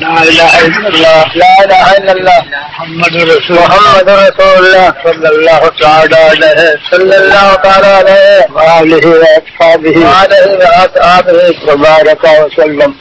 لا اله الا الله. لا اله الا الله. محمد رسول محمد رسول وسلم.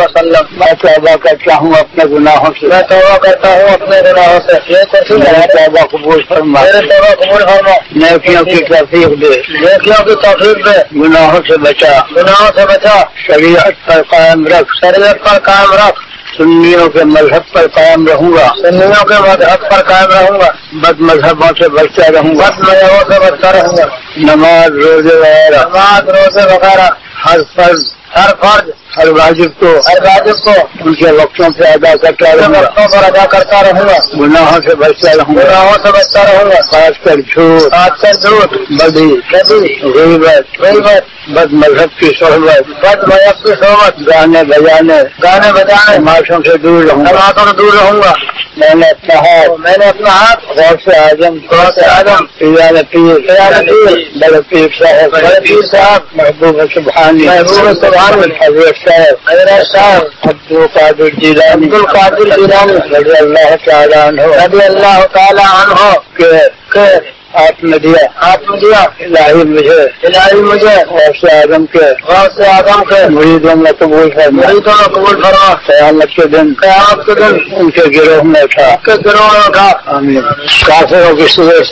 وسلم. میں توبہ کرتا ہوں اپنے گناہوں سے میں توبہ کرتا ہوں اپنے گناہوں سے یہ ہے توبہ قبول فرما میرے توبہ قبول فرما نیکیوں کی توفیق دے نیکیوں کی توفیق دے گناہوں سے بچا گناہوں سے بچا شریعت پر قائم رکھ. شریعت پر قائم رکھ. سنیوں کے مذہب پر قائم رہوں گا۔ سنیوں کے مذہب پر قائم رہوں گا۔ بد مذہبوں سے بچتا رہوں گا۔ بس مذہبوں سے بچتا رہوں گا۔ نماز روزے وغیرہ۔ نماز روزے وغیرہ۔ ہر فرض ہر فرض۔ ہر واجب کو ہر واجب کو۔ ان کے وقتوں سے ادا کرتا رہوں گا۔ وقتوں پر ادا کرتا رہوں گا۔ گناہوں سے بچتا رہوں گا۔ گناہوں سے بچتا رہوں گا۔ خاص کر جھوٹ۔ آج کل جھوٹ۔ بدی۔ کبھی غیبت۔ غیبت۔ بد مذہب کی صحبت۔ بد مذہب کی صحبت۔ گانے بجانے۔ گانے بجانے۔ تماشوں سے دور رہوں گا۔ سے دور رہوں گا۔ میں نے اپنا ہاتھ میں نے اپنا ہاتھ غور سے اعظم غوث اعظم پیران پیر پیر بڑے پیر صاحب بڑے پیر صاحب محبوب سبحانی محبوب سبحانی حضرت صاحب حضرت صاحب عبد القادر جیلانی عبد القادر جیلانی رضی اللہ تعالیٰ عنہ رضی اللہ تعالی عنہ کہ آپ نے دیا۔ آپ نے دیا۔ الہی مجھے۔ الہی مجھے۔ غوث اعظم کے۔ غوث اعظم کے۔ مریدوں میں قبول فرما۔ مریدوں میں قبول فرما۔ قیامت کے دن۔ قیامت کے دن۔ ان کے گروہ میں تھا۔ کے گروہ میں اٹھا آمین۔ کافروں کی صورت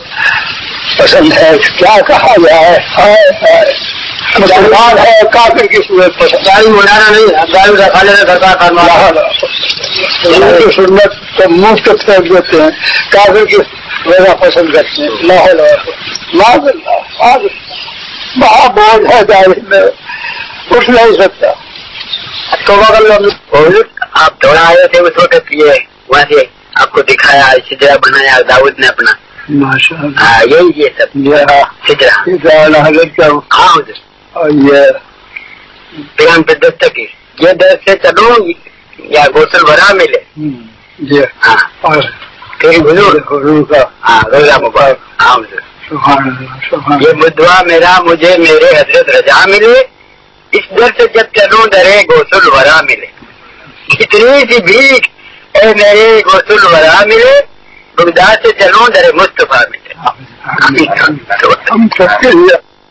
پسند ہے۔ کیا کہا جائے؟ مسلمان ہے کافر کی صورت پسند۔ گاڑی بلانا نہیں گاڑی رکھا لینا سرکار فرما کی سنت کو مفت کر دیتے ہیں کافر کی وجہ پسند کرتے ہیں۔ لاہور بہت بوجھ ہے داڑھی میں۔ اٹھ نہیں سکتا۔ توبہ کر لو آپ تھوڑا آئے تھے اس وقت یہ وہاں سے آپ کو دکھایا سجرا بنایا داؤد نے اپنا۔ ماشاء اللہ۔ ہاں یہی یہ سب۔ ہاں اور یہ پیغام پہ دستک ہے۔ یہ در سے چلو یا گوسل بھرا ملے۔ جی ہاں۔ کا ہاں مبارک یہ بدوا میرا مجھے میرے حضرت رضا ملے اس در سے جب چلوں درے گوسل ورا ملے اتنی سی بھیک اے میرے گوسل ورا ملے بغداد سے چلوں درے مصطفیٰ ملے ہم سب کے